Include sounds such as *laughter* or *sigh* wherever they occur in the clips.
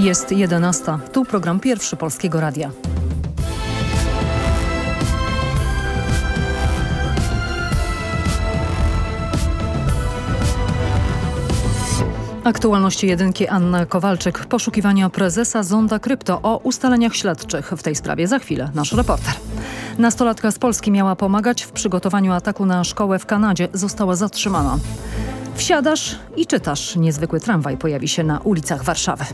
Jest 11. Tu program pierwszy Polskiego Radia. Aktualności jedynki Anna Kowalczyk. Poszukiwania prezesa Zonda Krypto o ustaleniach śledczych w tej sprawie. Za chwilę nasz reporter. Nastolatka z Polski miała pomagać w przygotowaniu ataku na szkołę w Kanadzie. Została zatrzymana. Wsiadasz i czytasz. Niezwykły tramwaj pojawi się na ulicach Warszawy.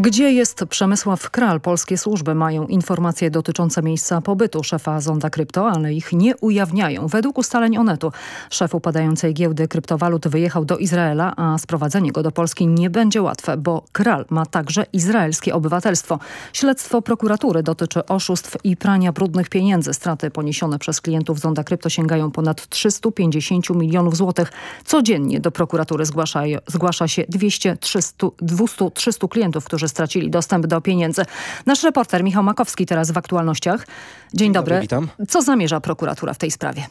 Gdzie jest Przemysław Kral? Polskie służby mają informacje dotyczące miejsca pobytu szefa Zonda Krypto, ale ich nie ujawniają. Według ustaleń Onetu szef upadającej giełdy kryptowalut wyjechał do Izraela, a sprowadzenie go do Polski nie będzie łatwe, bo Kral ma także izraelskie obywatelstwo. Śledztwo prokuratury dotyczy oszustw i prania brudnych pieniędzy. Straty poniesione przez klientów Zonda Krypto sięgają ponad 350 milionów złotych. Codziennie do prokuratury zgłasza, zgłasza się 200-300 klientów, którzy którzy stracili dostęp do pieniędzy. Nasz reporter Michał Makowski teraz w aktualnościach. Dzień, Dzień dobry. dobry. Witam. Co zamierza prokuratura w tej sprawie?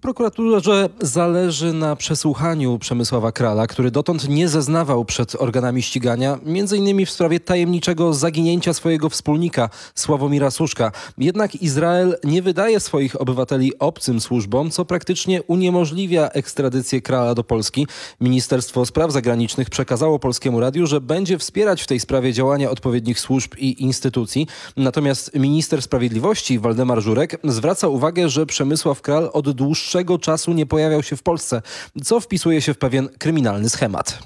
Prokuraturze zależy na przesłuchaniu Przemysława Krala, który dotąd nie zeznawał przed organami ścigania, m.in. w sprawie tajemniczego zaginięcia swojego wspólnika Sławomira Suszka. Jednak Izrael nie wydaje swoich obywateli obcym służbom, co praktycznie uniemożliwia ekstradycję Krala do Polski. Ministerstwo Spraw Zagranicznych przekazało Polskiemu Radiu, że będzie wspierać w tej sprawie działania odpowiednich służb i instytucji. Natomiast minister sprawiedliwości Waldemar Żurek zwraca uwagę, że Przemysław Kral od dłuższego dłuższego czasu nie pojawiał się w Polsce, co wpisuje się w pewien kryminalny schemat.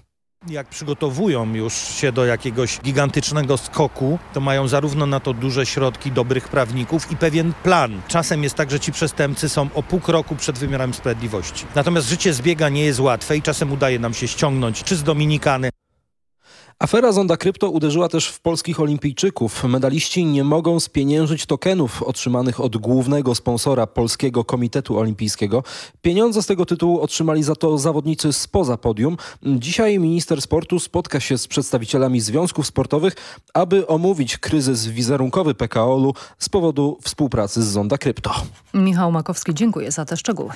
Jak przygotowują już się do jakiegoś gigantycznego skoku, to mają zarówno na to duże środki dobrych prawników i pewien plan. Czasem jest tak, że ci przestępcy są o pół kroku przed wymiarem sprawiedliwości. Natomiast życie zbiega nie jest łatwe i czasem udaje nam się ściągnąć czy z Dominikany, Afera Zonda Krypto uderzyła też w polskich olimpijczyków. Medaliści nie mogą spieniężyć tokenów otrzymanych od głównego sponsora Polskiego Komitetu Olimpijskiego. Pieniądze z tego tytułu otrzymali za to zawodnicy spoza podium. Dzisiaj minister sportu spotka się z przedstawicielami związków sportowych, aby omówić kryzys wizerunkowy PKO-u z powodu współpracy z Zonda Krypto. Michał Makowski, dziękuję za te szczegóły.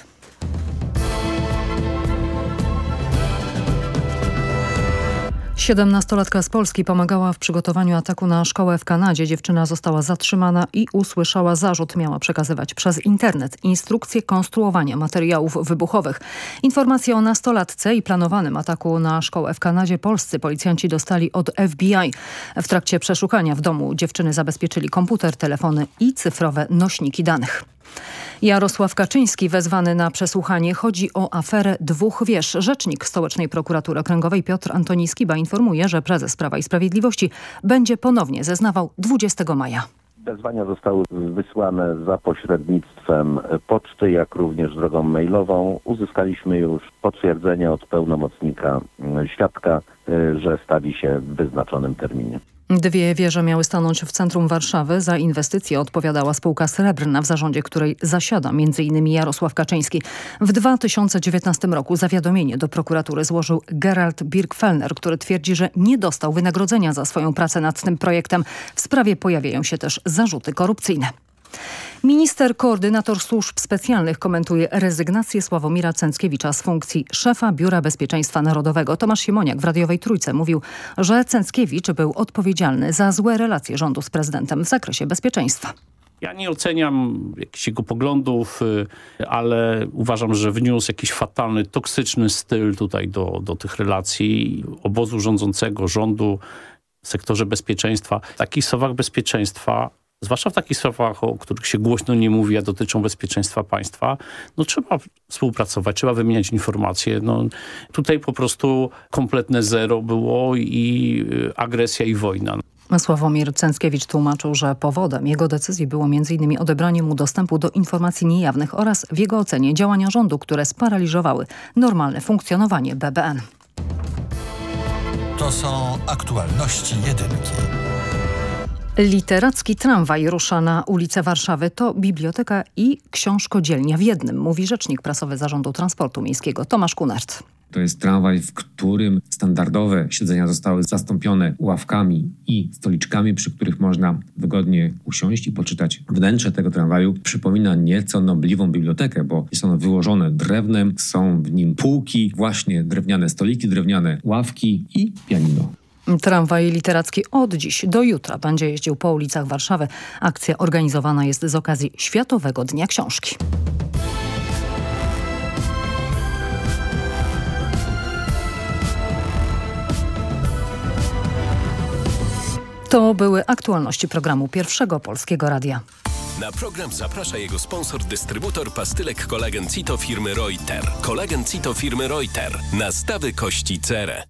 Siedemnastolatka z Polski pomagała w przygotowaniu ataku na szkołę w Kanadzie. Dziewczyna została zatrzymana i usłyszała zarzut. Miała przekazywać przez internet instrukcje konstruowania materiałów wybuchowych. Informacje o nastolatce i planowanym ataku na szkołę w Kanadzie polscy policjanci dostali od FBI. W trakcie przeszukania w domu dziewczyny zabezpieczyli komputer, telefony i cyfrowe nośniki danych. Jarosław Kaczyński wezwany na przesłuchanie. Chodzi o aferę dwóch wież. Rzecznik Stołecznej Prokuratury Okręgowej Piotr Antoni Skiba informuje, że prezes Prawa i Sprawiedliwości będzie ponownie zeznawał 20 maja. Wezwania zostały wysłane za pośrednictwem poczty, jak również drogą mailową. Uzyskaliśmy już potwierdzenie od pełnomocnika świadka, że stawi się w wyznaczonym terminie. Dwie wieże miały stanąć w centrum Warszawy. Za inwestycje odpowiadała spółka Srebrna, w zarządzie której zasiada m.in. Jarosław Kaczyński. W 2019 roku zawiadomienie do prokuratury złożył Gerald Birkfellner, który twierdzi, że nie dostał wynagrodzenia za swoją pracę nad tym projektem. W sprawie pojawiają się też zarzuty korupcyjne. Minister koordynator służb specjalnych komentuje rezygnację Sławomira Cęckiewicza z funkcji szefa Biura Bezpieczeństwa Narodowego. Tomasz Siemoniak w Radiowej Trójce mówił, że Cęckiewicz był odpowiedzialny za złe relacje rządu z prezydentem w zakresie bezpieczeństwa. Ja nie oceniam jakichś jego poglądów, y, ale uważam, że wniósł jakiś fatalny, toksyczny styl tutaj do, do tych relacji obozu rządzącego, rządu sektorze bezpieczeństwa. W takich słowach bezpieczeństwa zwłaszcza w takich sprawach, o których się głośno nie mówi, a dotyczą bezpieczeństwa państwa, no trzeba współpracować, trzeba wymieniać informacje. No, tutaj po prostu kompletne zero było i y, agresja i wojna. Sławomir Cęckiewicz tłumaczył, że powodem jego decyzji było m.in. odebranie mu dostępu do informacji niejawnych oraz w jego ocenie działania rządu, które sparaliżowały normalne funkcjonowanie BBN. To są aktualności jedynki. Literacki tramwaj rusza na ulicę Warszawy. To biblioteka i książkodzielnia w jednym, mówi rzecznik prasowy Zarządu Transportu Miejskiego Tomasz Kunert. To jest tramwaj, w którym standardowe siedzenia zostały zastąpione ławkami i stoliczkami, przy których można wygodnie usiąść i poczytać. Wnętrze tego tramwaju przypomina nieco nobliwą bibliotekę, bo jest ono wyłożone drewnem, są w nim półki, właśnie drewniane stoliki, drewniane ławki i pianino. Tramwaj literacki od dziś do jutra będzie jeździł po ulicach Warszawy. Akcja organizowana jest z okazji Światowego Dnia Książki. To były aktualności programu Pierwszego Polskiego Radia. Na program zaprasza jego sponsor, dystrybutor pastylek kolagen Cito firmy Reuter. Kolagen Cito firmy Reuter. Nastawy kości cerę.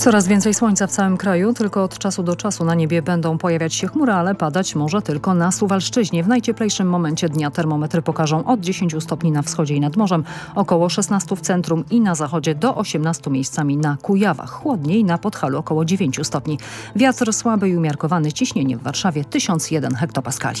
Coraz więcej słońca w całym kraju, tylko od czasu do czasu na niebie będą pojawiać się chmury, ale padać może tylko na Suwalszczyźnie. W najcieplejszym momencie dnia termometry pokażą od 10 stopni na wschodzie i nad morzem, około 16 w centrum i na zachodzie do 18 miejscami na Kujawach. Chłodniej na Podhalu około 9 stopni. Wiatr słaby i umiarkowany, ciśnienie w Warszawie 1001 hektopaskali.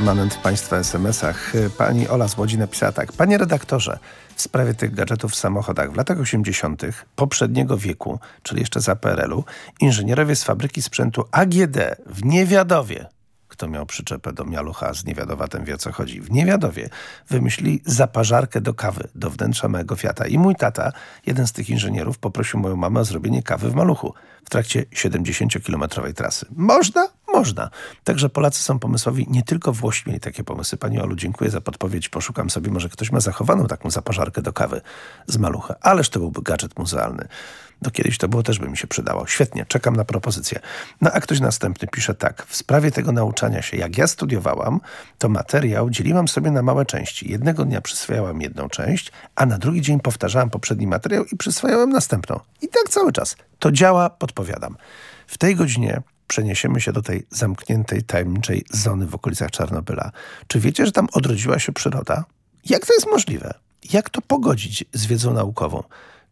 Teraz remanent w Państwa SMS-ach. Pani Ola z Łodzi napisała tak. Panie redaktorze, w sprawie tych gadżetów w samochodach w latach 80. poprzedniego wieku, czyli jeszcze za PRL-u, inżynierowie z fabryki sprzętu AGD w Niewiadowie kto miał przyczepę do Mialucha z Niewiadowa, ten wie o co chodzi. W Niewiadowie wymyślili zaparzarkę do kawy, do wnętrza mojego Fiata. I mój tata, jeden z tych inżynierów, poprosił moją mamę o zrobienie kawy w Maluchu w trakcie 70-kilometrowej trasy. Można? Można. Także Polacy są pomysłowi. Nie tylko Włosi mieli takie pomysły. Pani Olu, dziękuję za podpowiedź. Poszukam sobie, może ktoś ma zachowaną taką zaparzarkę do kawy z Malucha. Ależ to byłby gadżet muzealny. No kiedyś to było, też by mi się przydało. Świetnie, czekam na propozycję. No a ktoś następny pisze tak. W sprawie tego nauczania się, jak ja studiowałam, to materiał dzieliłam sobie na małe części. Jednego dnia przyswajałam jedną część, a na drugi dzień powtarzałam poprzedni materiał i przyswajałem następną. I tak cały czas. To działa, podpowiadam. W tej godzinie przeniesiemy się do tej zamkniętej, tajemniczej zony w okolicach Czarnobyla. Czy wiecie, że tam odrodziła się przyroda? Jak to jest możliwe? Jak to pogodzić z wiedzą naukową?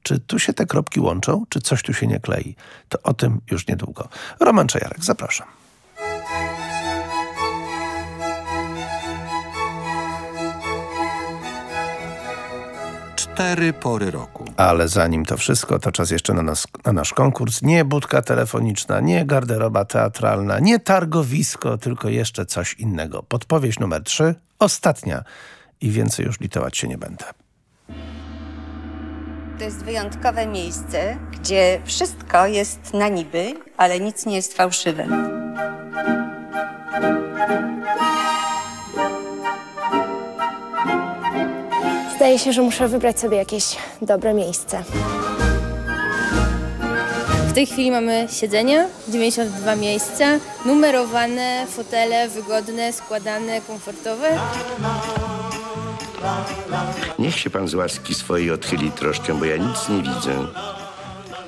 Czy tu się te kropki łączą, czy coś tu się nie klei? To o tym już niedługo. Roman Czajarek, zapraszam. Cztery pory roku. Ale zanim to wszystko, to czas jeszcze na, nas, na nasz konkurs. Nie budka telefoniczna, nie garderoba teatralna, nie targowisko, tylko jeszcze coś innego. Podpowiedź numer trzy, ostatnia. I więcej już litować się nie będę. To jest wyjątkowe miejsce, gdzie wszystko jest na niby, ale nic nie jest fałszywe. Zdaje się, że muszę wybrać sobie jakieś dobre miejsce. W tej chwili mamy siedzenie, 92 miejsca, numerowane, fotele wygodne, składane, komfortowe. Niech się pan z łaski swojej odchyli troszkę, bo ja nic nie widzę.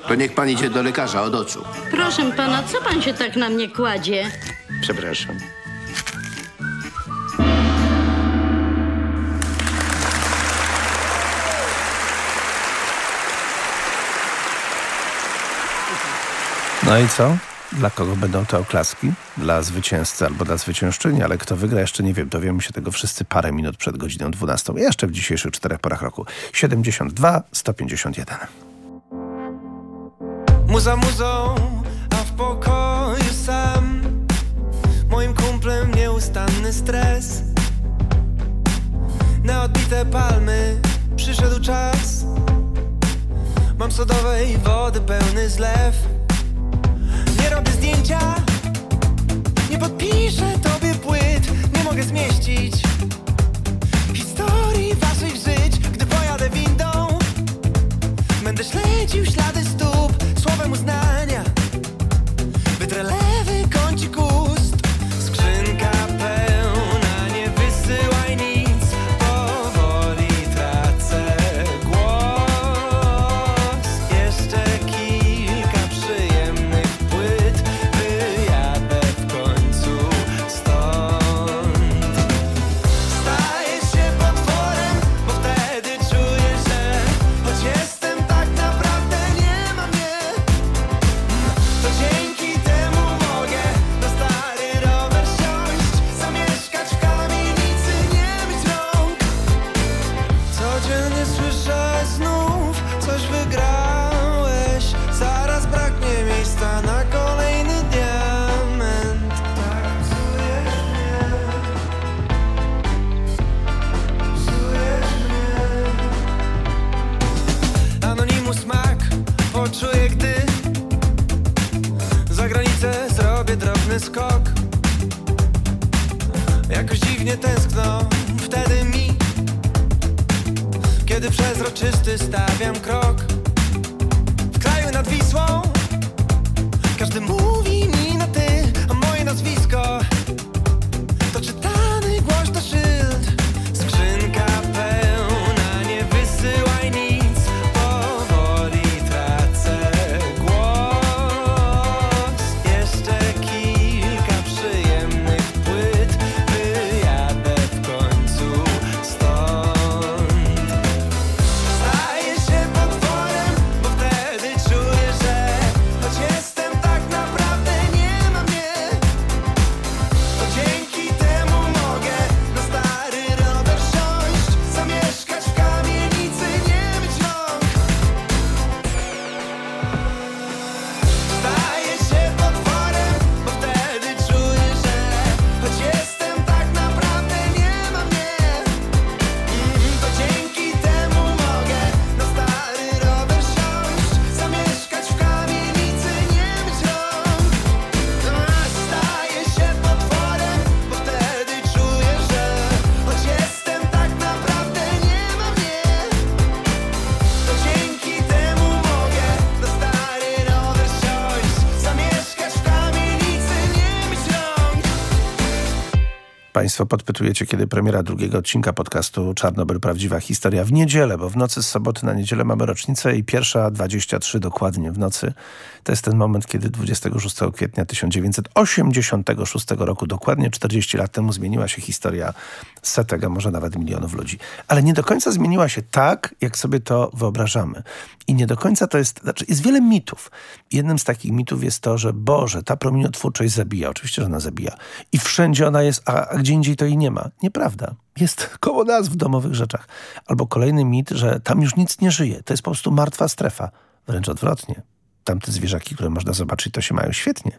To niech pan idzie do lekarza od oczu. Proszę pana, co pan się tak na mnie kładzie? Przepraszam. No i co? Dla kogo będą te oklaski? Dla zwycięzcy albo dla zwyciężczyni, ale kto wygra jeszcze nie wiem. Dowiemy się tego wszyscy parę minut przed godziną 12. Jeszcze w dzisiejszych czterech porach roku. 72 151. Muza muzą, a w pokoju sam Moim kumplem nieustanny stres Na odbite palmy przyszedł czas Mam sodowej wody pełny zlew robię zdjęcia. Nie podpiszę tobie płyt Nie mogę zmieścić Historii waszych żyć Gdy pojadę windą. Będę śledził ślady stóp Słowem uznania Państwo podpytujecie, kiedy premiera drugiego odcinka podcastu Czarnobyl Prawdziwa Historia w niedzielę, bo w nocy z soboty na niedzielę mamy rocznicę i pierwsza 23 dokładnie w nocy. To jest ten moment, kiedy 26 kwietnia 1986 roku, dokładnie 40 lat temu zmieniła się historia setek, a może nawet milionów ludzi. Ale nie do końca zmieniła się tak, jak sobie to wyobrażamy. I nie do końca to jest, znaczy jest wiele mitów. Jednym z takich mitów jest to, że Boże, ta promieniotwórczość zabija. Oczywiście, że ona zabija. I wszędzie ona jest, a, a gdzie indziej to jej nie ma. Nieprawda. Jest koło nas w domowych rzeczach. Albo kolejny mit, że tam już nic nie żyje. To jest po prostu martwa strefa. Wręcz odwrotnie tamte zwierzaki, które można zobaczyć, to się mają świetnie.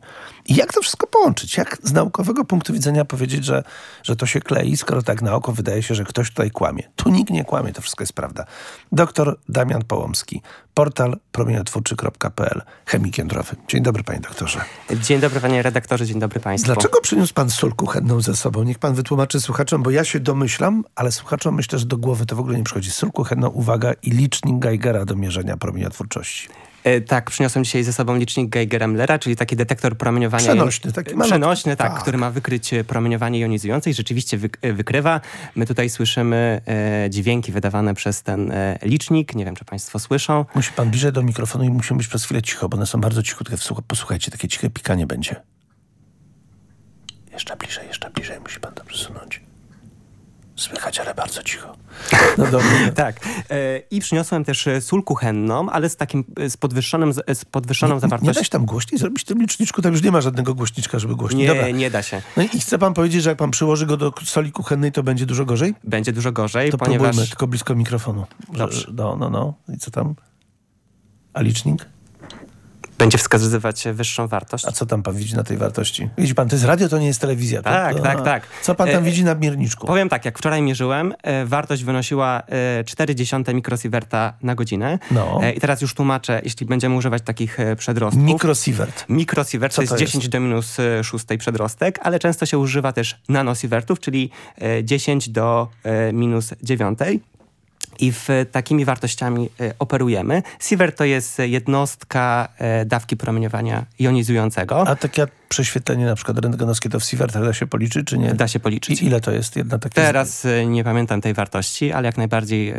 I jak to wszystko połączyć? Jak z naukowego punktu widzenia powiedzieć, że, że to się klei, skoro tak na oko wydaje się, że ktoś tutaj kłamie? Tu nikt nie kłamie, to wszystko jest prawda. Doktor Damian Połomski, portal promieniotwórczy.pl, chemik jądrowy. Dzień dobry, panie doktorze. Dzień dobry, panie redaktorze, dzień dobry państwu. Dlaczego przyniósł pan sól kuchenną ze sobą? Niech pan wytłumaczy słuchaczom, bo ja się domyślam, ale słuchaczom myślę, że do głowy to w ogóle nie przychodzi. Sól kuchenną, uwaga, i licznik Geigera do mierzenia promieniotwórczości. E, tak, przyniosłem dzisiaj ze sobą licznik Geigera-Mlera, czyli taki detektor promieniowania... Przenośny, taki malutki. Przenośny, tak, tak, który ma wykryć e, promieniowanie jonizujące i rzeczywiście e, wykrywa. My tutaj słyszymy e, dźwięki wydawane przez ten e, licznik. Nie wiem, czy państwo słyszą. Musi pan bliżej do mikrofonu i musimy być przez chwilę cicho, bo one są bardzo cichutkie. Posłuchajcie, takie ciche pikanie będzie. Jeszcze bliżej, jeszcze bliżej musi pan to przesunąć. Słychać, ale bardzo cicho. No dobrze. *laughs* tak. E, I przyniosłem też e, sól kuchenną, ale z takim, e, z, podwyższonym, z podwyższoną nie, zawartością. Nie da się tam głośniej zrobić w tym liczniczku? Tam już nie ma żadnego głośniczka, żeby głośniej. Nie, Dobra. nie da się. No i chce pan powiedzieć, że jak pan przyłoży go do soli kuchennej, to będzie dużo gorzej? Będzie dużo gorzej, to ponieważ... próbujmy, tylko blisko mikrofonu. Dobrze. No, no, no. I co tam? A licznik? Będzie wskazywać wyższą wartość. A co tam pan widzi na tej wartości? Widzi pan, to jest radio, to nie jest telewizja. Tak, to, tak, tak. Co pan tam e, widzi na mierniczku? Powiem tak, jak wczoraj mierzyłem, e, wartość wynosiła e, 0,4 mikrosieverta na godzinę. No. E, I teraz już tłumaczę, jeśli będziemy używać takich e, przedrostków. Mikrosievert. Mikrosievert to jest, to jest 10 do minus 6 przedrostek, ale często się używa też nanosievertów, czyli e, 10 do minus 9 i w takimi wartościami e, operujemy. Sievert to jest jednostka e, dawki promieniowania jonizującego. A takie prześwietlenie na przykład rentgenowskie to w Sievertach da się policzyć, czy nie? Da się policzyć. I ile to jest jedna taka? Teraz z... nie pamiętam tej wartości, ale jak najbardziej... E...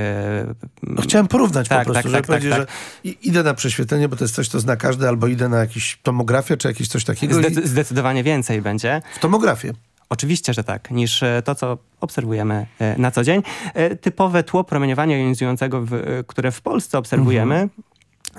No, chciałem porównać tak, po prostu, tak, żeby tak, powiedzieć, tak, że tak. idę na prześwietlenie, bo to jest coś, co zna każdy, albo idę na jakąś tomografię, czy jakieś coś takiego. Zde. Zdecydowanie więcej będzie. W tomografię. Oczywiście, że tak, niż to, co obserwujemy na co dzień. Typowe tło promieniowania jonizującego, które w Polsce obserwujemy, mhm.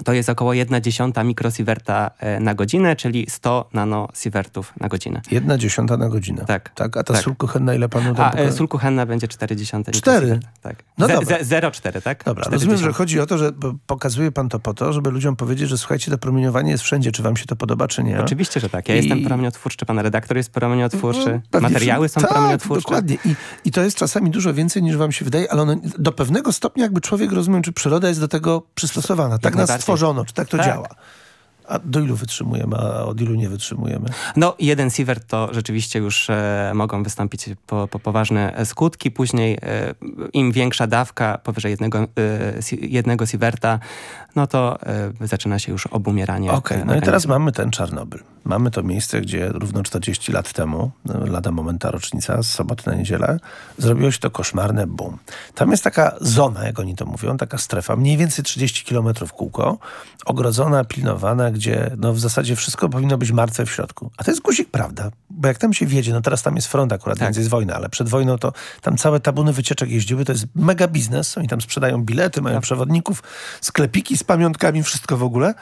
To jest około 1 dziesiąta mikrosieverta na godzinę, czyli 100 nanosievertów na godzinę. 1 dziesiąta na godzinę? Tak. tak a ta tak. sól kuchenna ile panu tam A sól kuchenna będzie 4 dziesiąte 4? Tak. No ze, dobra. 0,4, tak? Dobra, rozumiem, że chodzi o to, że pokazuje pan to po to, żeby ludziom powiedzieć, że słuchajcie, to promieniowanie jest wszędzie, czy wam się to podoba, czy nie. Oczywiście, że tak. Ja I... jestem promieniotwórczy, pan redaktor jest promieniotwórczy, no, materiały są tak, promieniotwórcze. dokładnie. I, I to jest czasami dużo więcej niż wam się wydaje, ale one, do pewnego stopnia jakby człowiek, rozumiem, czy przyroda jest do tego przystosowana. Tak nas stworzono, czy tak to tak. działa. A do ilu wytrzymujemy, a od ilu nie wytrzymujemy? No jeden sievert to rzeczywiście już e, mogą wystąpić po, po poważne skutki. Później e, im większa dawka, powyżej jednego, e, jednego sieverta, no to e, zaczyna się już obumieranie. Okej, okay, no i teraz mamy ten Czarnobyl. Mamy to miejsce, gdzie równo 40 lat temu, lada momenta rocznica, z soboty na niedzielę, zrobiło się to koszmarne boom. Tam jest taka zona, jak oni to mówią, taka strefa, mniej więcej 30 kilometrów kółko, ogrodzona, pilnowana, gdzie no, w zasadzie wszystko powinno być martwe w środku. A to jest guzik, prawda? Bo jak tam się wiedzie, no teraz tam jest front akurat, tak. więc jest wojna, ale przed wojną to tam całe tabuny wycieczek jeździły, to jest mega biznes, oni tam sprzedają bilety, mają tak. przewodników, sklepiki z pamiątkami, wszystko w ogóle.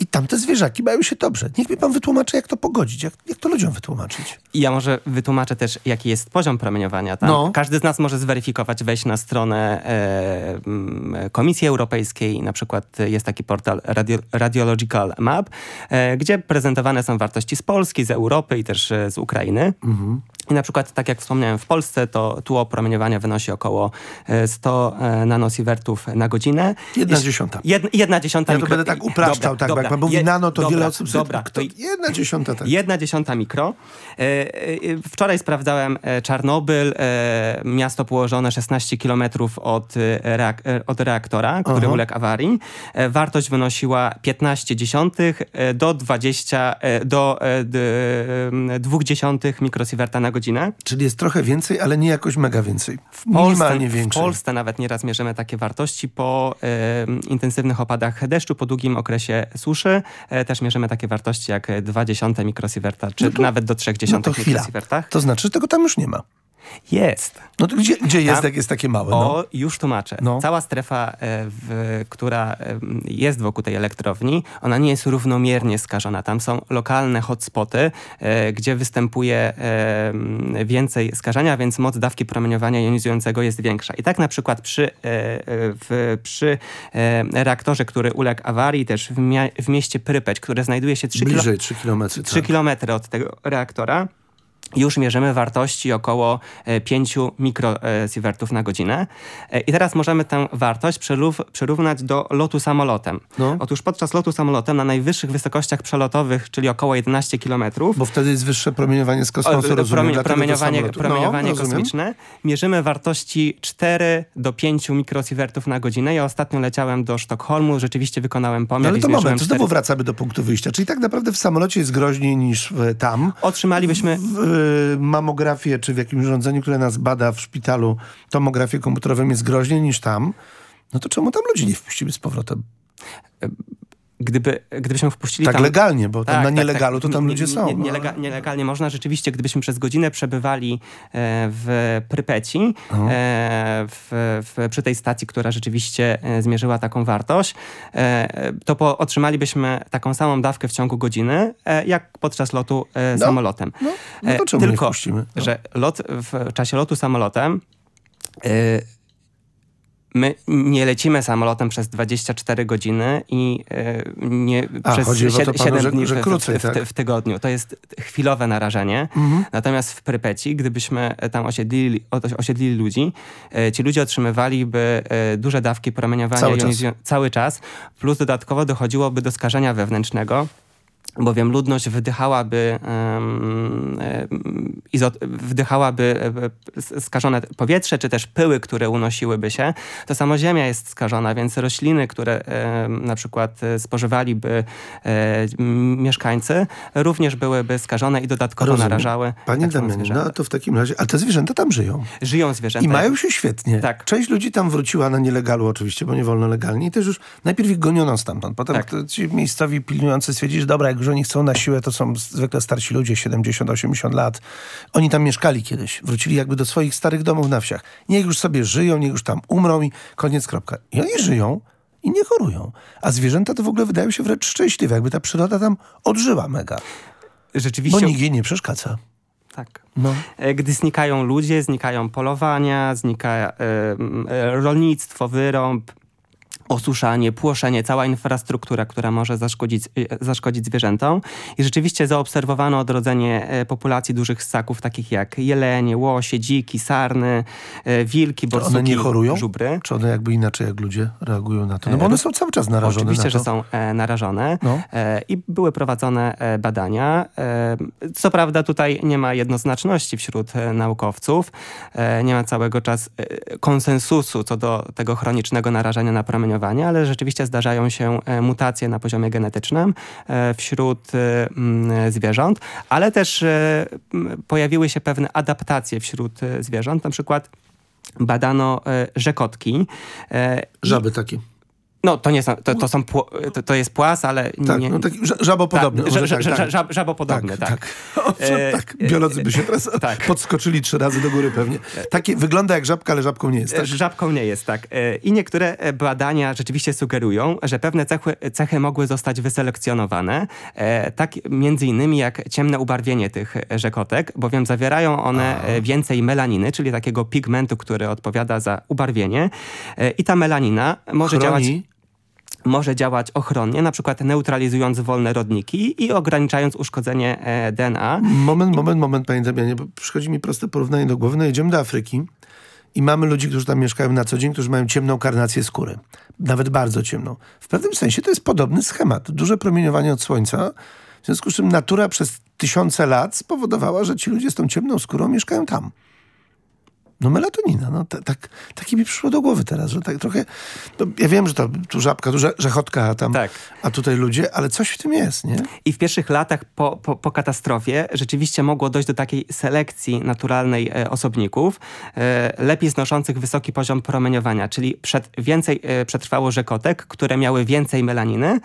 I tamte zwierzaki mają się dobrze. Niech mi pan wytłumaczy, jak to pogodzić, jak, jak to ludziom wytłumaczyć. I ja może wytłumaczę też, jaki jest poziom promieniowania. Tam. No. Każdy z nas może zweryfikować, wejść na stronę e, Komisji Europejskiej. Na przykład jest taki portal Radio, Radiological Map, e, gdzie prezentowane są wartości z Polski, z Europy i też e, z Ukrainy. Mhm. I na przykład, tak jak wspomniałem, w Polsce to tło promieniowania wynosi około 100 nanosievertów na godzinę. Jedna dziesiąta. Jedna, jedna dziesiąta. Ja to będę tak upraszczał, dobra, tak, jak pan mówi Je- nano, to dobra, wiele osób Dobra, kto, jedna dziesiąta tak. Jedna dziesiąta mikro. E, e, Wczoraj sprawdzałem e, Czarnobyl, miasto położone 16 km od, reak od reaktora, który Aha. uległ awarii. Wartość wynosiła 15 dziesiątych do 20, e, do e, d- e, 2 dziesiątych mikrosiewerta na godzinę. Czyli jest trochę więcej, ale nie jakoś mega więcej. W Polsce, Minimalnie w więcej. Polsce nawet nieraz mierzymy takie wartości po intensywnych opadach deszczu, po długim okresie suszy. E, też mierzymy takie wartości jak 2,2 mikrosiewerta, czy No to- nawet do 0,3 No mikrosiewertach. To znaczy, że tego tam już nie ma. Jest. No to gdzie, gdzie jest, Tam- jak jest takie małe? No. O, już tłumaczę. Cała strefa, e, w, która jest wokół tej elektrowni, ona nie jest równomiernie skażona. Tam są lokalne hotspoty, e, gdzie występuje więcej skażenia, więc moc dawki promieniowania jonizującego jest większa. I tak na przykład przy, e, w, przy reaktorze, który uległ awarii, też w, w mieście Prypeć, które znajduje się 3 kilo- Bliżej 3 kilometry. 3 kilometry od tego reaktora. Już mierzymy wartości około e, 5 mikrosiewertów na godzinę. E, I teraz możemy tę wartość przyrównać do lotu samolotem. No. Otóż podczas lotu samolotem na najwyższych wysokościach przelotowych, czyli około 11 kilometrów, Bo wtedy jest wyższe promieniowanie z kosmosu, o, rozumiem, promie- promieniowanie, samolotu. promieniowanie no, kosmiczne. Mierzymy wartości 4 do 5 mikrosiewertów na godzinę. Ja ostatnio leciałem do Sztokholmu, rzeczywiście wykonałem No pomiar ale i to moment, to 4 znowu wracamy do punktu wyjścia. Czyli tak naprawdę w samolocie jest groźniej niż e, tam. Otrzymalibyśmy... W e, mamografię, czy w jakimś urządzeniu, które nas bada w szpitalu, tomografię komputerową jest groźniej niż tam. No to czemu tam ludzi nie wpuścimy z powrotem? Gdyby, gdybyśmy wpuścili Tak tam... legalnie, bo tam na nielegalu to tam Nie- ludzie nie- są, Nie, no, nielega, nielegalnie można. Rzeczywiście, gdybyśmy przez godzinę przebywali e, w Prypeci, Mhm. e, w, w, przy tej stacji, która rzeczywiście e, zmierzyła taką wartość, to po, otrzymalibyśmy taką samą dawkę w ciągu godziny, jak podczas lotu No, samolotem. no, no to czemu nie Tylko, wpuścimy? No. że lot w czasie lotu samolotem My nie lecimy samolotem przez 24 godziny i e, nie A, przez chodzi o to 7, panu, że- dni że w, krócej, w, w, tak? w tygodniu. To jest chwilowe narażenie. Mhm. Natomiast w Prypeci, gdybyśmy tam osiedlili, osiedlili ludzi, e, ci ludzie otrzymywaliby e, duże dawki promieniowania Cały czas. cały czas, plus dodatkowo dochodziłoby do skażenia wewnętrznego bowiem ludność wydychałaby, wdychałaby e, s- skażone powietrze, czy też pyły, które unosiłyby się, to samo ziemia jest skażona, więc rośliny, które na przykład e, spożywaliby e, mieszkańcy, również byłyby skażone i dodatkowo Rozumiem. narażały Panie Damianie, no to w takim razie, ale te zwierzęta tam żyją. Żyją zwierzęta. I mają się świetnie. Tak. Część ludzi tam wróciła na nielegalu oczywiście, bo nie wolno legalnie. I też już najpierw ich goniono stamtąd. Potem Tak. ci miejscowi pilnujący stwierdzili, że dobra, jak już oni chcą na siłę, to są zwykle starsi ludzie, 70-80 lat. Oni tam mieszkali kiedyś. Wrócili jakby do swoich starych domów na wsiach. Niech już sobie żyją, niech już tam umrą i koniec, kropka. I oni żyją i nie chorują. A zwierzęta to w ogóle wydają się wręcz szczęśliwe, jakby ta przyroda tam odżyła mega. Rzeczywiście... Bo nikt jej nie przeszkadza. Tak. No. E, Gdy znikają ludzie, znikają polowania, znika e, e, rolnictwo, wyrąb, osuszanie, płoszenie, cała infrastruktura, która może zaszkodzić, e, zaszkodzić zwierzętom. I rzeczywiście zaobserwowano odrodzenie e, populacji dużych ssaków, takich jak jelenie, łosie, dziki, sarny, e, wilki, borsuki, one nie chorują? żubry. Czy one jakby inaczej jak ludzie reagują na to? No bo one są cały czas narażone Oczywiście, na to. że są e, narażone No. e, i były prowadzone e, badania. E, co prawda tutaj nie ma jednoznaczności wśród e, naukowców, e, nie ma całego czas e, konsensusu co do tego chronicznego narażenia na promieniowanie, ale rzeczywiście zdarzają się e, mutacje na poziomie genetycznym e, wśród e, m, zwierząt, ale też pojawiły się pewne adaptacje wśród zwierząt, na przykład badano rzekotki. Żaby takie. No, to nie są, to, to są, pło- to, to jest płas, ale Tak, nie... no ża- żabopodobny, Tak, może ża- tak, ża- tak. żab- żabopodobny, tak. Tak, *laughs* Owszem, E, tak. Biolodzy by się teraz *laughs* tak. podskoczyli trzy razy do góry pewnie. Takie wygląda jak żabka, ale żabką nie jest. Tak? E, Żabką nie jest, tak. E, I niektóre e, badania rzeczywiście sugerują, że pewne cechy, cechy mogły zostać wyselekcjonowane, e, tak między innymi jak ciemne ubarwienie tych e, rzekotek, bowiem zawierają one e, więcej melaniny, czyli takiego pigmentu, który odpowiada za ubarwienie E, i ta melanina może Chroni? działać może działać ochronnie, na przykład neutralizując wolne rodniki i ograniczając uszkodzenie e, DNA. Moment, moment, moment, panie Damianie, bo przychodzi mi proste porównanie do głowy. No jedziemy do Afryki i mamy ludzi, którzy tam mieszkają na co dzień, którzy mają ciemną karnację skóry. Nawet bardzo ciemną. W pewnym sensie to jest podobny schemat. Duże promieniowanie od słońca, w związku z czym natura przez tysiące lat spowodowała, że ci ludzie z tą ciemną skórą mieszkają tam. No melatonina, no tak, taki mi przyszło do głowy teraz, że tak trochę, no, ja wiem, że to tu żabka, tu rzechotka, a tam, tak. a tutaj ludzie, ale coś w tym jest, nie? I w pierwszych latach po, po, po katastrofie rzeczywiście mogło dojść do takiej selekcji naturalnej e, osobników, e, lepiej znoszących wysoki poziom promieniowania, czyli przed, więcej e, przetrwało rzekotek, które miały więcej melaniny,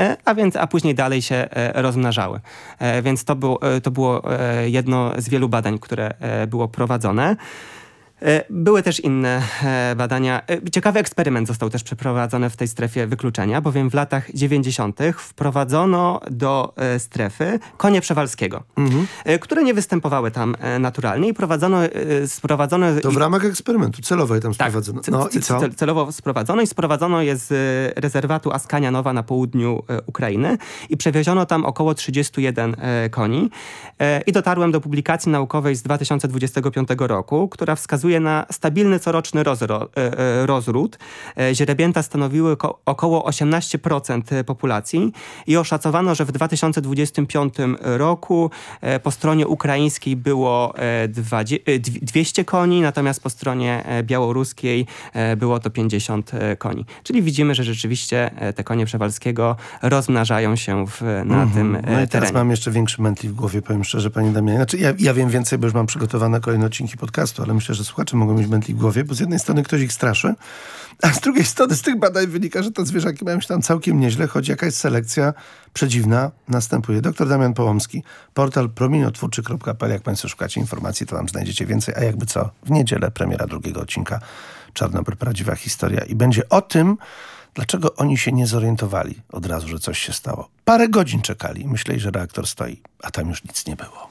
e, a więc, a później dalej się e, rozmnażały. E, więc to, było to było jedno z wielu badań, które było prowadzone. E, były też inne e, badania. E, ciekawy eksperyment został też przeprowadzony w tej strefie wykluczenia, bowiem w latach 90. wprowadzono do strefy konie przewalskiego, mhm. które nie występowały tam naturalnie i prowadzono, sprowadzono... To w ramach eksperymentu, celowo je tam tak, sprowadzono. No i co? Celowo sprowadzono i sprowadzono je z rezerwatu Askania Nowa na południu Ukrainy i przewieziono tam około 31 koni i dotarłem do publikacji naukowej z 2025 roku, która wskazuje wskazuje na stabilny coroczny rozro, e, e, rozród. E, źrebięta stanowiły około 18% populacji i oszacowano, że w 2025 roku po stronie ukraińskiej było 200 koni, natomiast po stronie białoruskiej było to 50 koni. Czyli widzimy, że rzeczywiście te konie Przewalskiego rozmnażają się w, na mhm. tym No i teraz mam jeszcze większy mętli w głowie, powiem szczerze, panie Damianie. Znaczy, ja, ja wiem więcej, bo już mam przygotowane kolejne odcinki podcastu, ale myślę, że słuchacze mogą mieć mętli w głowie, bo z jednej strony ktoś ich straszy, a z drugiej strony z tych badań wynika, że te zwierzaki mają się tam całkiem nieźle, choć jakaś selekcja przedziwna następuje. Doktor Damian Połomski, portal promieniotwórczy.pl. Jak Państwo szukacie informacji, to tam znajdziecie więcej. A jakby co, w niedzielę premiera drugiego odcinka Czarnobyl Prawdziwa Historia. I będzie o tym, dlaczego oni się nie zorientowali od razu, że coś się stało. Parę godzin czekali, myśleli, że reaktor stoi, a tam już nic nie było.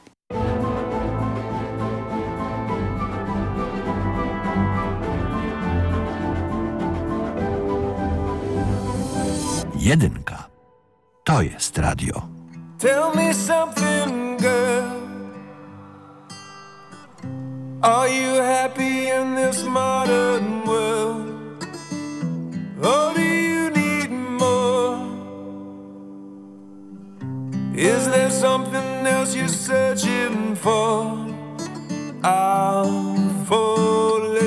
Jedynka. To jest radio. Tell me something, girl. Are you happy in this modern world? Or do you need more? Is there something else you're searching for? I'm falling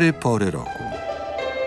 Cztery pory roku.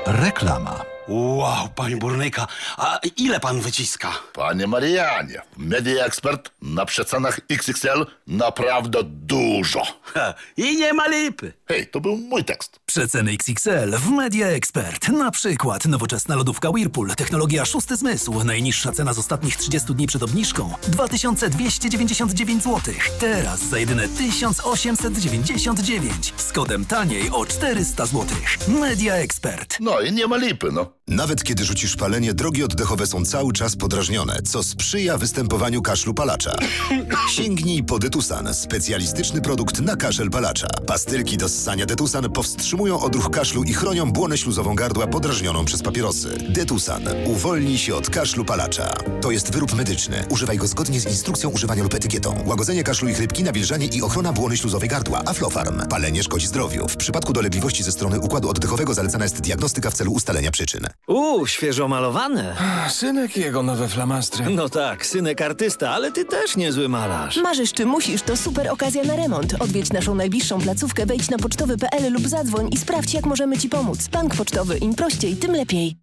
Reklama. Wow, panie burnyka, a ile pan wyciska? Panie Marianie, Media Expert na przecenach XXL naprawdę dużo. Ha, I nie ma lipy. Hej, to był mój tekst. Przeceny XXL w Media Expert. Na przykład nowoczesna lodówka Whirlpool, technologia szósty zmysł. Najniższa cena z ostatnich 30 dni przed obniżką 2299 zł. Teraz za jedyne 1899 z kodem taniej o 400 zł. Media Expert. No i nie ma lipy, no. Nawet kiedy rzucisz palenie, drogi oddechowe są cały czas podrażnione, co sprzyja występowaniu kaszlu palacza. *coughs* Sięgnij po Detusan, specjalistyczny produkt na kaszel palacza. Pastylki do ssania Detusan powstrzymują odruch kaszlu i chronią błonę śluzową gardła podrażnioną przez papierosy. Detusan. Uwolnij się od kaszlu palacza. To jest wyrób medyczny. Używaj go zgodnie z instrukcją używania lub etykietą. Łagodzenie kaszlu i chrypki, nawilżanie i ochrona błony śluzowej gardła. Aflofarm. Palenie szkodzi zdrowiu. W przypadku dolegliwości ze strony układu oddechowego zalecana jest diagnostyka w celu ustalenia przyczyn. Uuu, świeżo malowane. Synek i jego nowe flamastry. No tak, synek artysta, ale ty też niezły malarz. Marzysz czy musisz, to super okazja na remont. Odwiedź naszą najbliższą placówkę, wejdź na pocztowy.pl lub zadzwoń i sprawdź, jak możemy Ci pomóc. Bank pocztowy, im prościej, tym lepiej.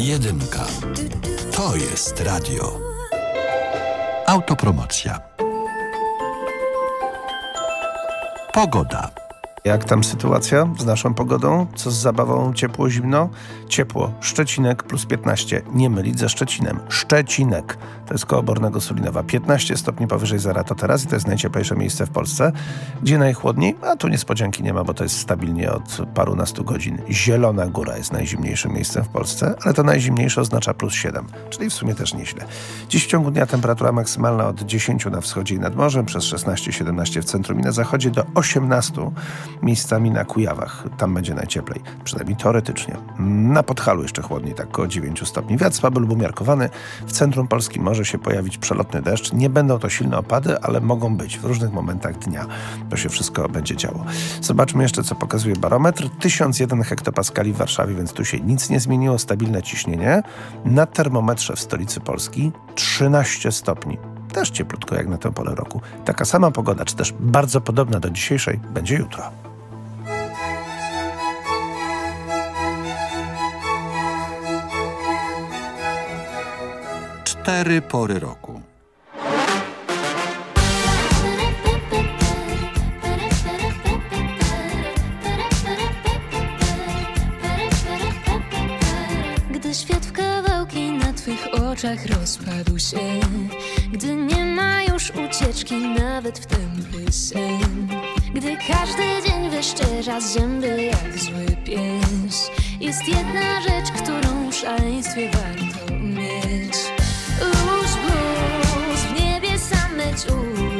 Jedynka. To jest radio. Autopromocja. Pogoda. Jak tam sytuacja z naszą pogodą? Co z zabawą ciepło-zimno? Ciepło. Szczecinek plus 15. Nie mylić ze Szczecinem. Szczecinek. To jest koło Bornego Sulinowa. 15 stopni powyżej zera to teraz i to jest najcieplejsze miejsce w Polsce. Gdzie najchłodniej? A tu niespodzianki nie ma, bo to jest stabilnie od parunastu godzin. Zielona Góra jest najzimniejszym miejscem w Polsce, ale to najzimniejsze oznacza plus 7, czyli w sumie też nieźle. Dziś w ciągu dnia temperatura maksymalna od 10 na wschodzie i nad morzem, przez 16-17 w centrum i na zachodzie do 18 miejscami na Kujawach. Tam będzie najcieplej, przynajmniej teoretycznie. Na Podhalu jeszcze chłodniej, tak około 9 stopni. Wiatr słaby lub umiarkowany. W centrum Polski może się pojawić przelotny deszcz. Nie będą to silne opady, ale mogą być w różnych momentach dnia. To się wszystko będzie działo. Zobaczmy jeszcze, co pokazuje barometr. 1001 hektopaskali w Warszawie, więc tu się nic nie zmieniło. Stabilne ciśnienie. Na termometrze w stolicy Polski 13 stopni. Też cieplutko jak na tę porę roku. Taka sama pogoda, czy też bardzo podobna do dzisiejszej, będzie jutro. Cztery pory roku. Gdy świat w kawałki na twych oczach rozpadł się Gdy nie ma już ucieczki nawet w tępy sen Gdy każdy dzień wyszczerza z zęby jak zły pies Jest jedna rzecz, którą w szaleństwie warto mieć it's ooh.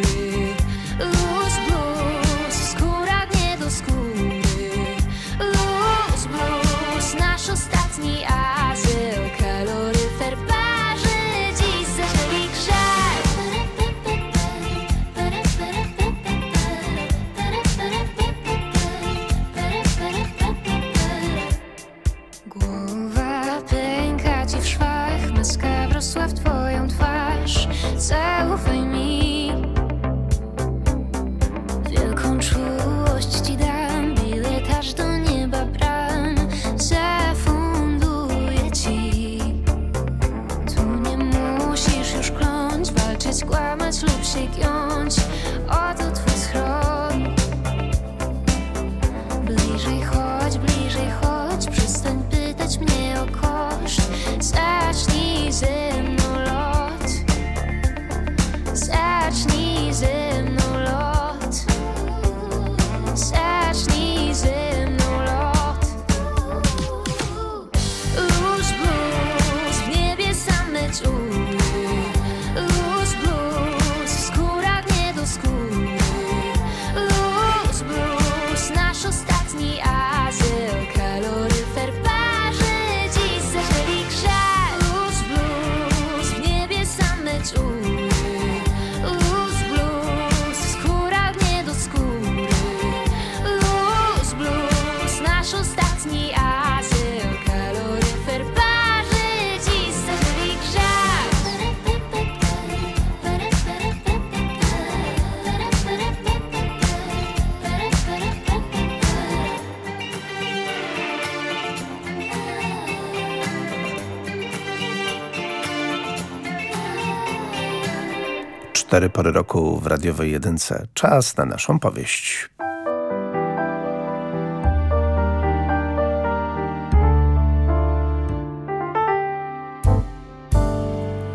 Cztery pory roku w radiowej jedynce. Czas na naszą powieść.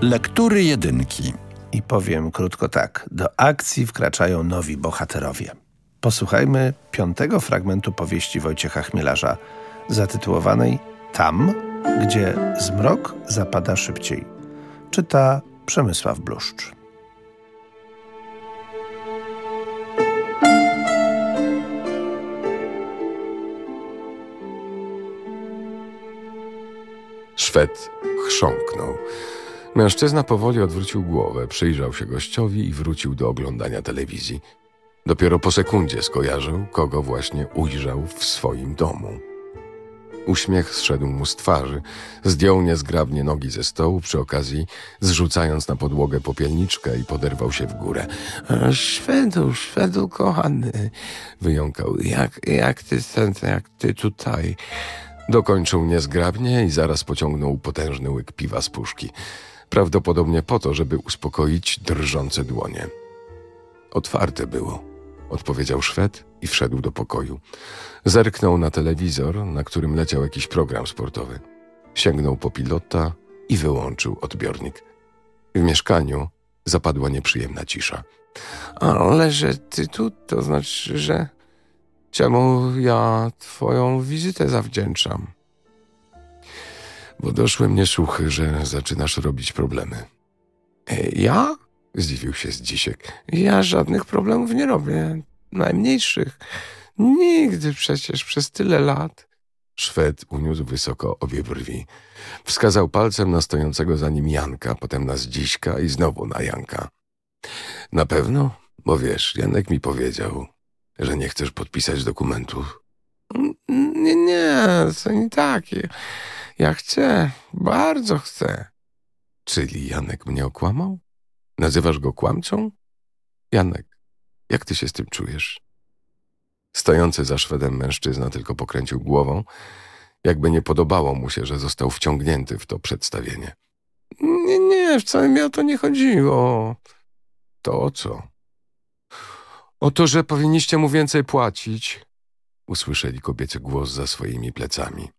Lektury jedynki. I powiem krótko tak. Do akcji wkraczają nowi bohaterowie. Posłuchajmy piątego fragmentu powieści Wojciecha Chmielarza zatytułowanej Tam, gdzie zmrok zapada szybciej. Czyta Przemysław Bluszcz. Szwed chrząknął. Mężczyzna powoli odwrócił głowę, przyjrzał się gościowi i wrócił do oglądania telewizji. Dopiero po sekundzie skojarzył, kogo właśnie ujrzał w swoim domu. Uśmiech zszedł mu z twarzy, zdjął niezgrabnie nogi ze stołu, przy okazji zrzucając na podłogę popielniczkę i poderwał się w górę. Szwedu, Szwedu kochany, wyjąkał, jak, jak ty, jak ty tutaj... Dokończył niezgrabnie i zaraz pociągnął potężny łyk piwa z puszki. Prawdopodobnie po to, żeby uspokoić drżące dłonie. Otwarte było, odpowiedział Szwed i wszedł do pokoju. Zerknął na telewizor, na którym leciał jakiś program sportowy. Sięgnął po pilota i wyłączył odbiornik. W mieszkaniu zapadła nieprzyjemna cisza. Ale że ty tu, to znaczy, że czemu ja twoją wizytę zawdzięczam? Bo doszły mnie słuchy, że zaczynasz robić problemy. E, ja? Zdziwił się Zdzisiek. Ja żadnych problemów nie robię. Najmniejszych. Nigdy przecież przez tyle lat. Szwed uniósł wysoko obie brwi. Wskazał palcem na stojącego za nim Janka, potem na Zdziśka i znowu na Janka. Na pewno? Bo wiesz, Janek mi powiedział, że nie chcesz podpisać dokumentów. Nie, nie, to nie takie. Ja chcę, bardzo chcę. Czyli Janek mnie okłamał? Nazywasz go kłamcą? Janek, jak ty się z tym czujesz? Stojący za Szwedem mężczyzna tylko pokręcił głową, jakby nie podobało mu się, że został wciągnięty w to przedstawienie. Nie, nie, wcale mi o to nie chodziło. To o co? O to, że powinniście mu więcej płacić. Usłyszeli kobiecy głos za swoimi plecami.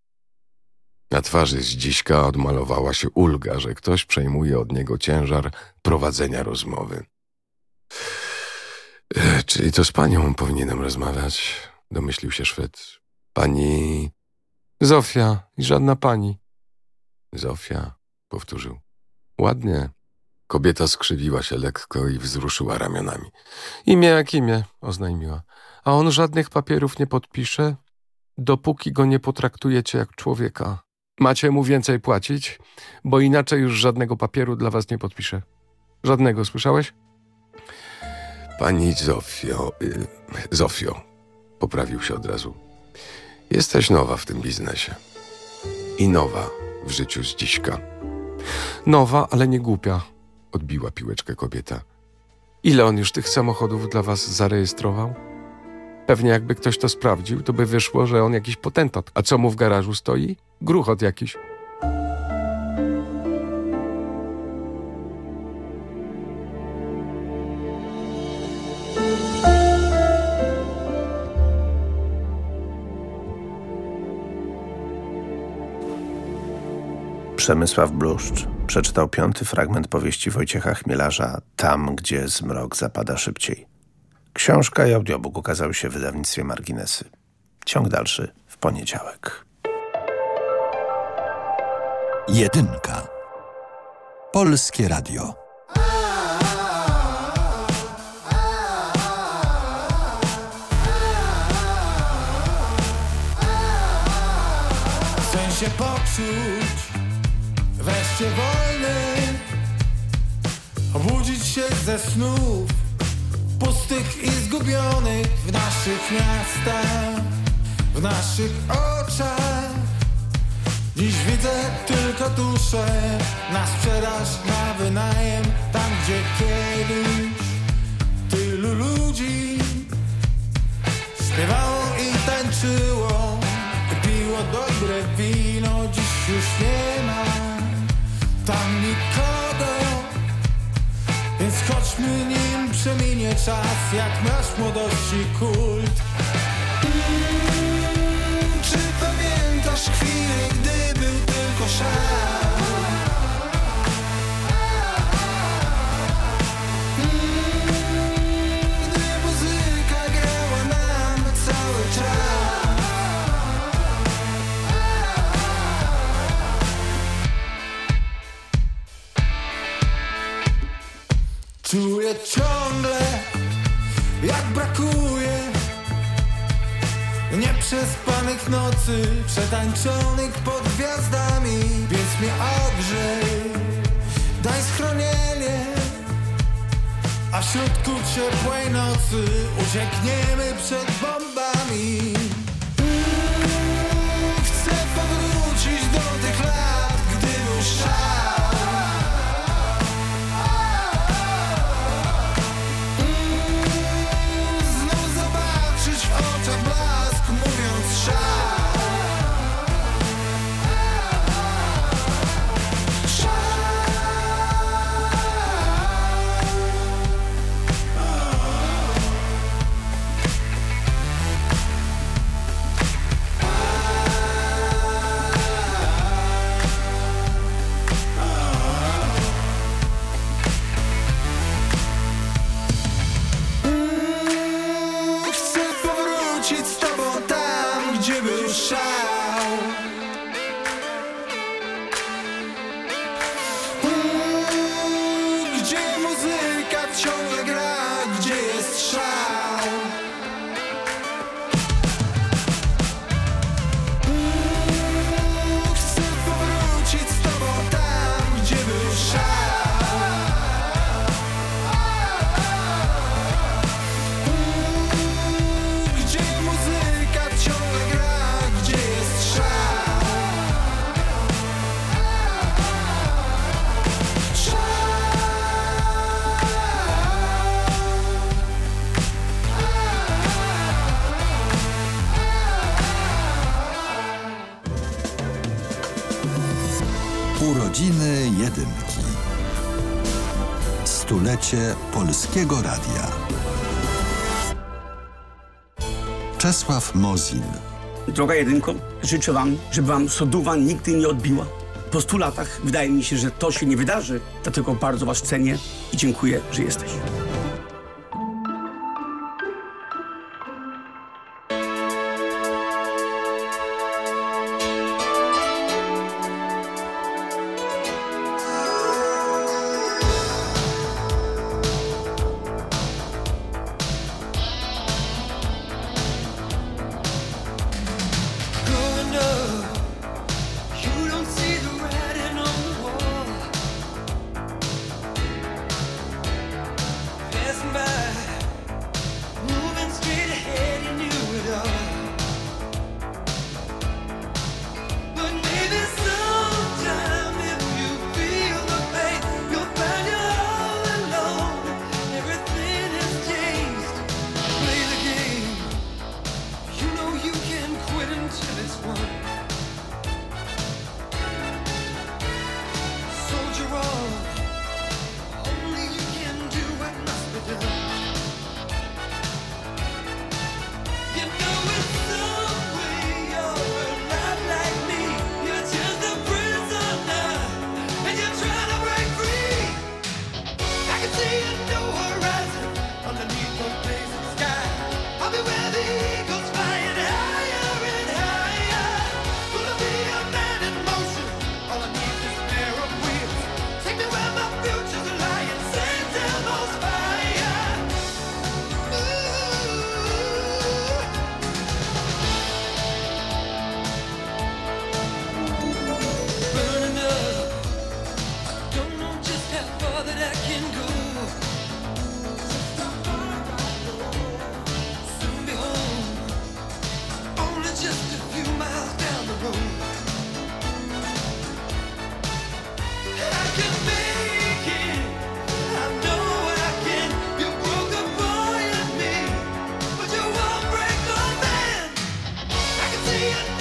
Na twarzy Zdziśka odmalowała się ulga, że ktoś przejmuje od niego ciężar prowadzenia rozmowy. E, czyli to z panią powinienem rozmawiać, domyślił się Szwed. Pani Zofia i żadna pani. Zofia, powtórzył. Ładnie. Kobieta skrzywiła się lekko i wzruszyła ramionami. Imię jak imię, oznajmiła. A on żadnych papierów nie podpisze, dopóki go nie potraktujecie jak człowieka. Macie mu więcej płacić, bo inaczej już żadnego papieru dla was nie podpiszę. Żadnego, słyszałeś? Pani Zofio, y, Zofio, poprawił się od razu. Jesteś nowa w tym biznesie. I nowa w życiu z dziśka. Nowa, ale nie głupia, odbiła piłeczkę kobieta. Ile on już tych samochodów dla was zarejestrował? Pewnie jakby ktoś to sprawdził, to by wyszło, że on jakiś potentat. A co mu w garażu stoi? Gruchot jakiś. Przemysław Bluszcz przeczytał piąty fragment powieści Wojciecha Chmielarza Tam, gdzie zmrok zapada szybciej. Książka i audiobook ukazały się w wydawnictwie Marginesy. Ciąg dalszy w poniedziałek. Jedynka. Polskie Radio. Chcę się poczuć wreszcie wolny Obudzić się ze snów Pustych i zgubionych w naszych miastach W naszych oczach. Dziś widzę tylko duszę Na sprzedaż, na wynajem Tam gdzie kiedyś Tylu ludzi Śpiewało i tańczyło I piło dobre Tam nikogo Więc chodźmy nim przeminie czas Jak nasz młodości kult mm, Czy pamiętasz chwilę, gdy był tylko szał? Czuję ciągle, jak brakuje Nieprzespanych nocy, przetańczonych pod gwiazdami. Więc mnie ogrzej, daj schronienie A w środku ciepłej nocy uciekniemy przed bombami Polskiego Radia. Czesław Mozin. Droga Jedynko, życzę wam, żeby wam soduwa nigdy nie odbiła. Po stu latach wydaje mi się, że to się nie wydarzy, dlatego bardzo was cenię i dziękuję, że jesteś. see it.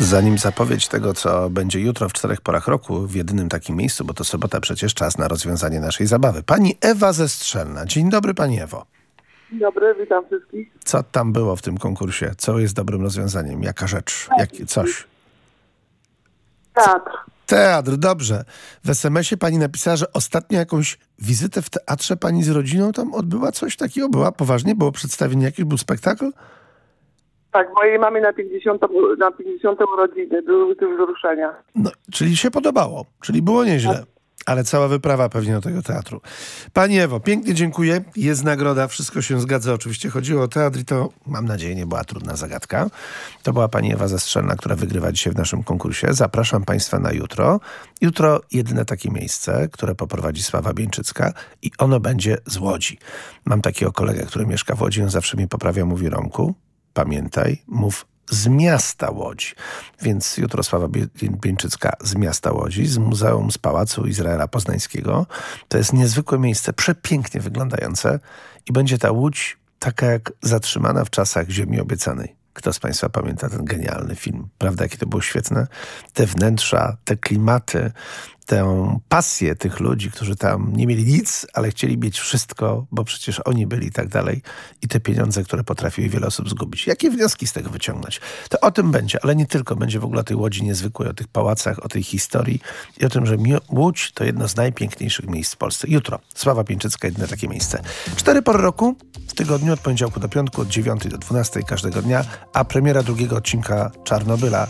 Zanim zapowiedź tego, co będzie jutro w czterech porach roku, w jedynym takim miejscu, bo to sobota przecież czas na rozwiązanie naszej zabawy. Pani Ewa ze Strzelna. Dzień dobry Pani Ewo. Dzień dobry, witam wszystkich. Co tam było w tym konkursie? Co jest dobrym rozwiązaniem? Jaka rzecz? Jak, coś? Teatr. Teatr, dobrze. W SMS-ie pani napisała, że ostatnio jakąś wizytę w teatrze pani z rodziną tam odbyła coś takiego? Była poważnie? Było przedstawienie jakieś? Był spektakl? Tak, mojej mamy na 50, na 50 urodziny były te wzruszenia. No, czyli się podobało, czyli było nieźle. Ale cała wyprawa pewnie do tego teatru. Pani Ewo, pięknie dziękuję. Jest nagroda, wszystko się zgadza. Oczywiście chodziło o teatr i to, mam nadzieję, nie była trudna zagadka. To była pani Ewa Zastrzelna, która wygrywa dzisiaj w naszym konkursie. Zapraszam państwa na jutro. Jutro jedyne takie miejsce, które poprowadzi Sława Bieńczycka i ono będzie z Łodzi. Mam takiego kolegę, który mieszka w Łodzi, on zawsze mi poprawia, mówi Romku, pamiętaj, mów z miasta Łodzi. Więc jutro Sława Bieńczycka z miasta Łodzi, z Muzeum z Pałacu Izraela Poznańskiego. To jest niezwykłe miejsce, przepięknie wyglądające i będzie ta Łódź taka jak zatrzymana w czasach Ziemi Obiecanej. Kto z Państwa pamięta ten genialny film? Prawda, jakie to było świetne? Te wnętrza, te klimaty, tę pasję tych ludzi, którzy tam nie mieli nic, ale chcieli mieć wszystko, bo przecież oni byli i tak dalej. I te pieniądze, które potrafiły wiele osób zgubić. Jakie wnioski z tego wyciągnąć? To o tym będzie, ale nie tylko. Będzie w ogóle o tej Łodzi niezwykłej, o tych pałacach, o tej historii i o tym, że Łódź to jedno z najpiękniejszych miejsc w Polsce. Jutro Sława Pieńczycka, jedne takie miejsce. Cztery pory roku tygodniu od poniedziałku do piątku, od 9 do 12 każdego dnia, a premiera drugiego odcinka Czarnobyla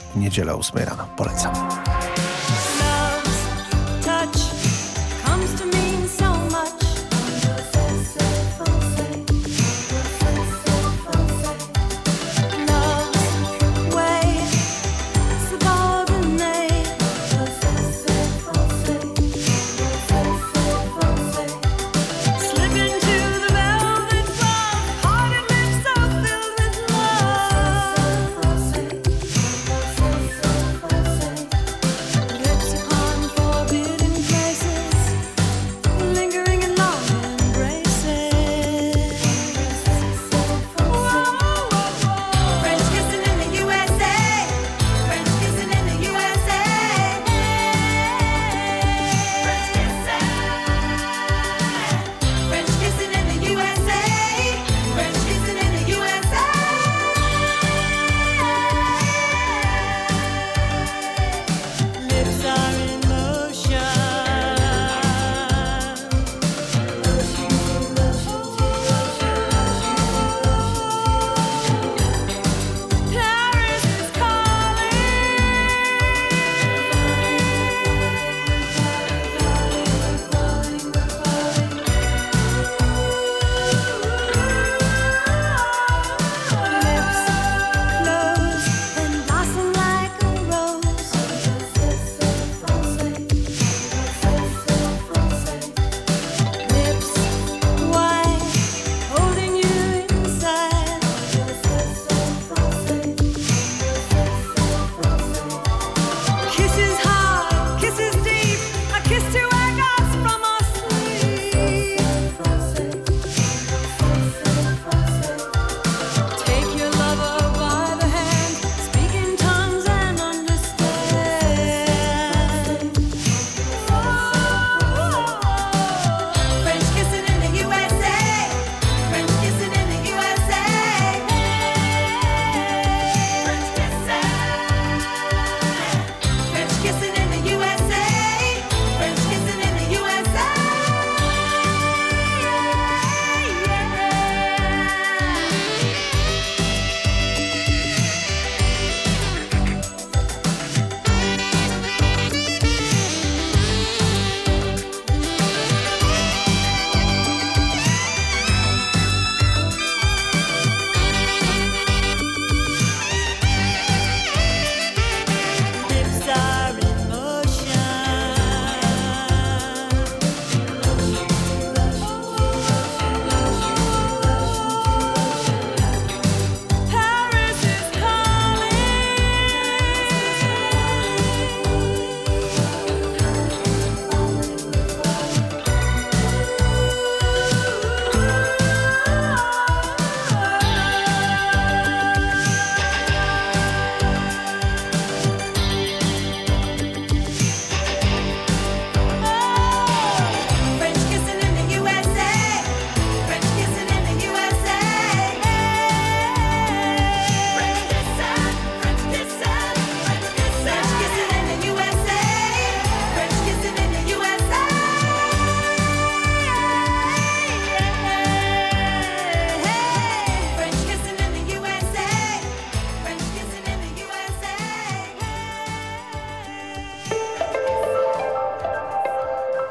o 8 rano. Polecam.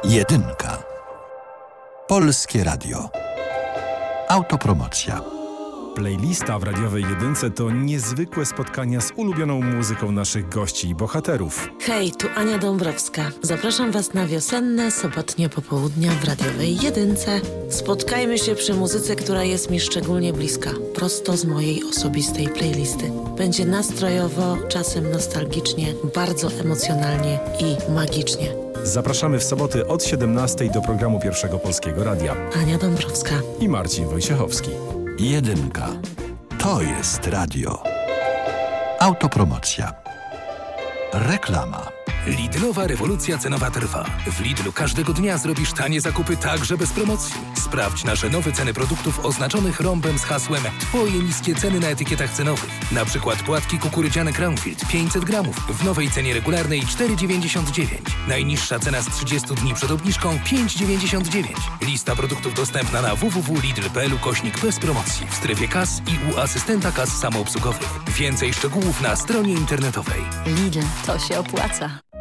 Jedynka. Polskie Radio. Autopromocja. Playlista w radiowej jedynce to niezwykłe spotkania z ulubioną muzyką naszych gości i bohaterów. Hej, tu Ania Dąbrowska. Zapraszam Was na wiosenne, sobotnie popołudnia w radiowej jedynce. Spotkajmy się przy muzyce, która jest mi szczególnie bliska, prosto z mojej osobistej playlisty. Będzie nastrojowo, czasem nostalgicznie, bardzo emocjonalnie i magicznie. Zapraszamy w soboty od 17 do programu Pierwszego Polskiego Radia. Ania Dąbrowska i Marcin Wojciechowski. Jedynka. To jest radio. Autopromocja. Reklama. Lidlowa rewolucja cenowa trwa. W Lidlu każdego dnia zrobisz tanie zakupy także bez promocji. Sprawdź nasze nowe ceny produktów oznaczonych rąbem z hasłem Twoje niskie ceny na etykietach cenowych. Na przykład płatki kukurydziane Crownfield 500 gramów w nowej cenie regularnej 4,99. Najniższa cena z 30 dni przed obniżką 5,99. Lista produktów dostępna na www.lidl.pl kośnik bez promocji w strefie kas i u asystenta kas samoobsługowych. Więcej szczegółów na stronie internetowej. Lidl, to się opłaca.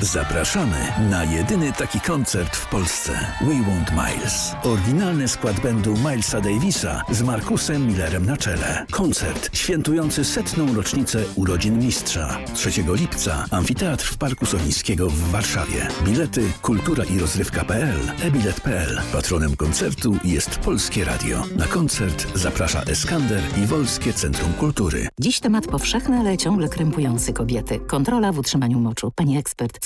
Zapraszamy na jedyny taki koncert w Polsce. We Want Miles. Oryginalny skład będu Milesa Davisa z Markusem Millerem na czele. Koncert świętujący setną rocznicę urodzin mistrza. 3 lipca Amfiteatr w Parku Solińskiego w Warszawie. Bilety kultura i rozrywka.pl e-bilet.pl Patronem koncertu jest Polskie Radio. Na koncert zaprasza Eskander i Wolskie Centrum Kultury. Dziś temat powszechny, ale ciągle krępujący kobiety. Kontrola w utrzymaniu moczu. Pani ekspert,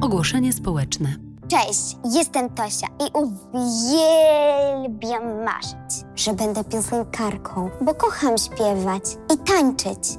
Ogłoszenie społeczne. Cześć, jestem Tosia i uwielbiam marzyć, że będę piosenkarką, bo kocham śpiewać i tańczyć,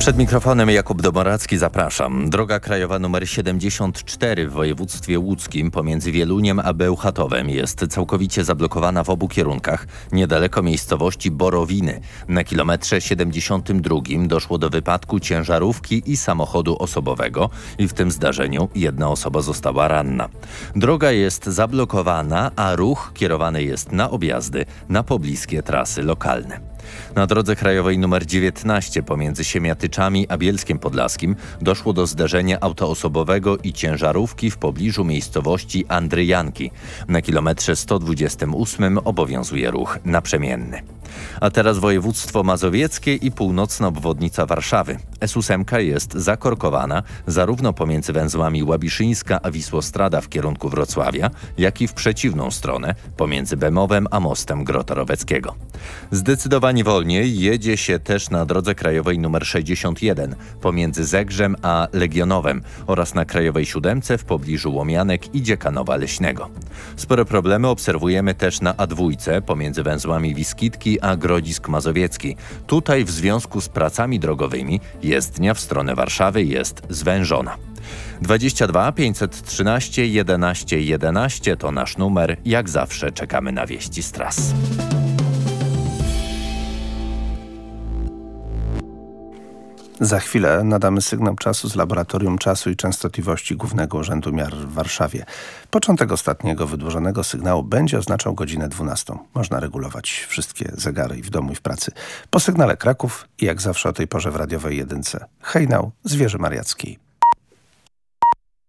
Przed mikrofonem Jakub Domoracki zapraszam. Droga krajowa nr 74 w województwie łódzkim pomiędzy Wieluniem a Bełchatowem jest całkowicie zablokowana w obu kierunkach niedaleko miejscowości Borowiny. Na kilometrze 72 doszło do wypadku ciężarówki i samochodu osobowego i w tym zdarzeniu jedna osoba została ranna. Droga jest zablokowana, a ruch kierowany jest na objazdy na pobliskie trasy lokalne. Na drodze krajowej nr 19 pomiędzy Siemiatyczami a Bielskiem Podlaskim doszło do zderzenia auta osobowego i ciężarówki w pobliżu miejscowości Andryjanki. Na kilometrze 128 obowiązuje ruch naprzemienny. A teraz województwo mazowieckie i północna obwodnica Warszawy. S8 jest zakorkowana zarówno pomiędzy węzłami Łabiszyńska a Wisłostrada w kierunku Wrocławia, jak i w przeciwną stronę pomiędzy Bemowem a mostem Grotoroweckiego. Zdecydowanie wolniej jedzie się też na drodze krajowej nr 61 pomiędzy Zegrzem a Legionowem oraz na krajowej siódemce w pobliżu Łomianek i Dziekanowa Leśnego. Spore problemy obserwujemy też na A2 pomiędzy węzłami Wiskitki a Grodzisk Mazowiecki. Tutaj w związku z pracami drogowymi jezdnia w stronę Warszawy jest zwężona. 22 513 11 11 to nasz numer. Jak zawsze czekamy na wieści z tras. Za chwilę nadamy sygnał czasu z Laboratorium Czasu i Częstotliwości Głównego Urzędu Miar w Warszawie. Początek ostatniego wydłużonego sygnału będzie oznaczał godzinę 12. Można regulować wszystkie zegary i w domu i w pracy. Po sygnale Kraków i jak zawsze o tej porze w radiowej jedynce. Hejnał z Wieży Mariackiej.